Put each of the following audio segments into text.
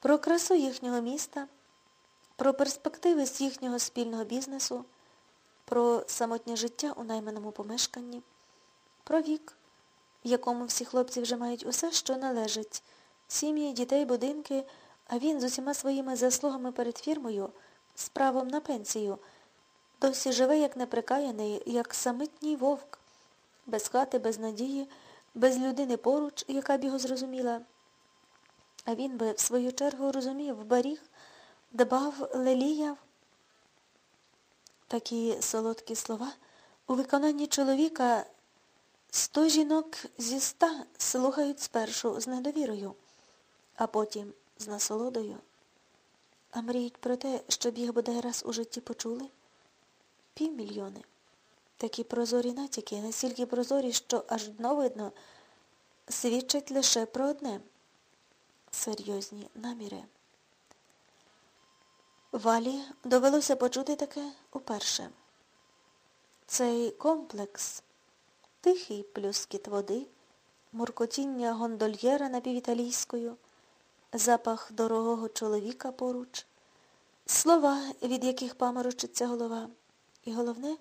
про красу їхнього міста, про перспективи з їхнього спільного бізнесу, про самотнє життя у найманому помешканні, про вік, в якому всі хлопці вже мають усе, що належить, сім'ї, дітей, будинки, а він з усіма своїми заслугами перед фірмою, з правом на пенсію, досі живе, як неприкаяний, як самитній вовк, без хати, без надії, без людини поруч, яка б його зрозуміла. А він би, в свою чергу, розумів, баріг, дбав, леліяв. Такі солодкі слова у виконанні чоловіка сто жінок зі ста слухають спершу з недовірою, а потім з насолодою. А мріють про те, щоб їх бодай раз у житті почули? Півмільйони. Такі прозорі натяки, настільки прозорі, що аж дно видно, свідчать лише про одне серйозні наміри. Валі довелося почути таке уперше. Цей комплекс, тихий плюскіт води, муркотіння гондольєра напівіталійською, запах дорогого чоловіка поруч, слова, від яких паморочиться голова, і головне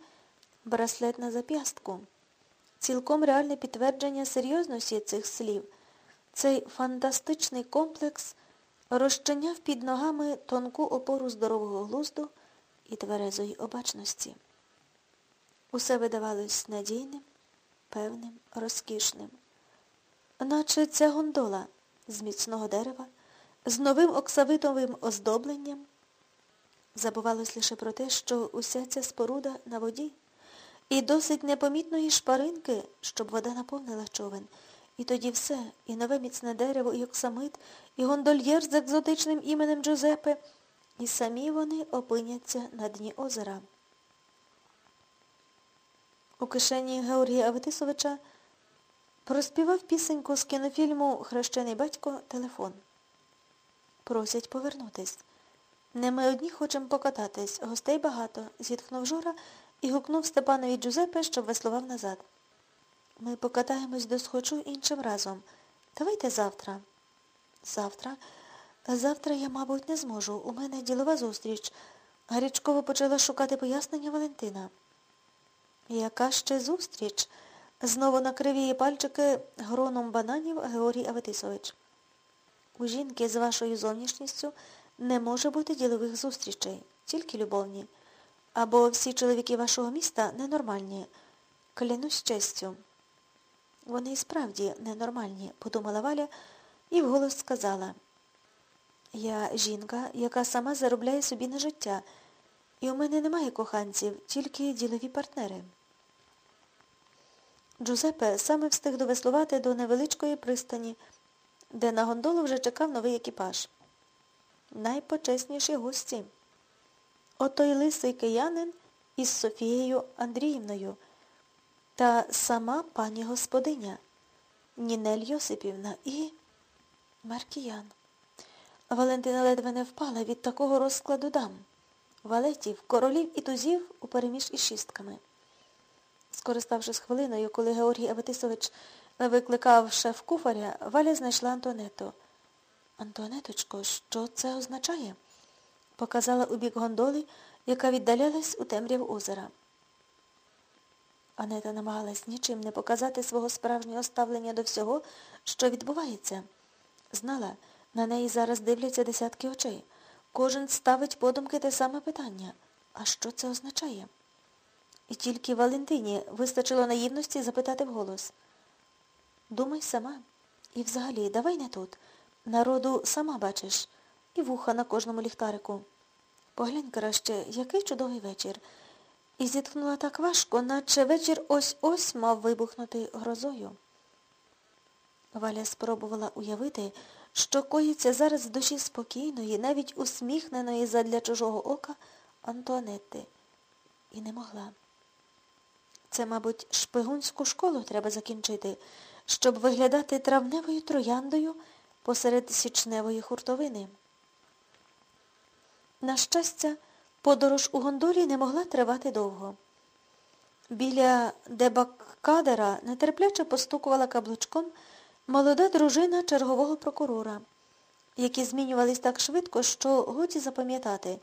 браслет на зап'ястку, цілком реальне підтвердження серйозності цих слів. Цей фантастичний комплекс розчиняв під ногами тонку опору здорового глузду і тверезої обачності. Усе видавалось надійним, певним, розкішним. Наче ця гондола з міцного дерева, з новим оксавитовим оздобленням. Забувалось лише про те, що уся ця споруда на воді, і досить непомітної шпаринки, щоб вода наповнила човен. І тоді все, і нове міцне дерево, і оксамит, і гондольєр з екзотичним іменем Джозепе, і самі вони опиняться на дні озера. У кишені Георгія Аветисовича проспівав пісеньку з кінофільму Хрещений батько телефон. Просять повернутись. Не ми одні хочемо покататись, гостей багато, зітхнув Жора і гукнув Степанові Джузепе, щоб веслував назад. Ми покатаємось до схочу іншим разом. Давайте завтра. Завтра? Завтра я, мабуть, не зможу. У мене ділова зустріч. Гарячково почала шукати пояснення Валентина. Яка ще зустріч? Знову накрив її пальчики гроном бананів Георгій Аветисович. У жінки з вашою зовнішністю не може бути ділових зустрічей, тільки любовні. Або всі чоловіки вашого міста ненормальні. Клянусь честю. Вони і справді ненормальні, подумала Валя і вголос сказала. Я жінка, яка сама заробляє собі на життя, і у мене немає коханців, тільки ділові партнери. Джузепе саме встиг довеслувати до невеличкої пристані, де на гондолу вже чекав новий екіпаж. Найпочесніші гості. Отой лисий киянин із Софією Андріївною та сама пані господиня Нінель Йосипівна і Маркіян. Валентина ледве не впала від такого розкладу дам. Валетів, королів і тузів упереміж із шістками. Скориставшись хвилиною, коли Георгій Аветисович викликав шеф куфаря, Валя знайшла Антуанету. Антуанеточко, що це означає? Показала у бік гондоли, яка віддалялась у темряв озера. Анета намагалась нічим не показати свого справжнього ставлення до всього, що відбувається. Знала, на неї зараз дивляться десятки очей. Кожен ставить подумки те саме питання. А що це означає? І тільки Валентині вистачило наївності запитати вголос. Думай сама. І взагалі, давай не тут. Народу сама бачиш. І вуха на кожному ліхтарику. Поглянь краще, який чудовий вечір. І зітхнула так важко, наче вечір ось-ось мав вибухнути грозою. Валя спробувала уявити, що коїться зараз в душі спокійної, навіть усміхненої задля чужого ока Антуанетти. І не могла. Це, мабуть, шпигунську школу треба закінчити, щоб виглядати травневою трояндою посеред січневої хуртовини. На щастя, подорож у гондолі не могла тривати довго. Біля дебаккадера нетерпляче постукувала каблучком молода дружина чергового прокурора, які змінювались так швидко, що годі запам'ятати,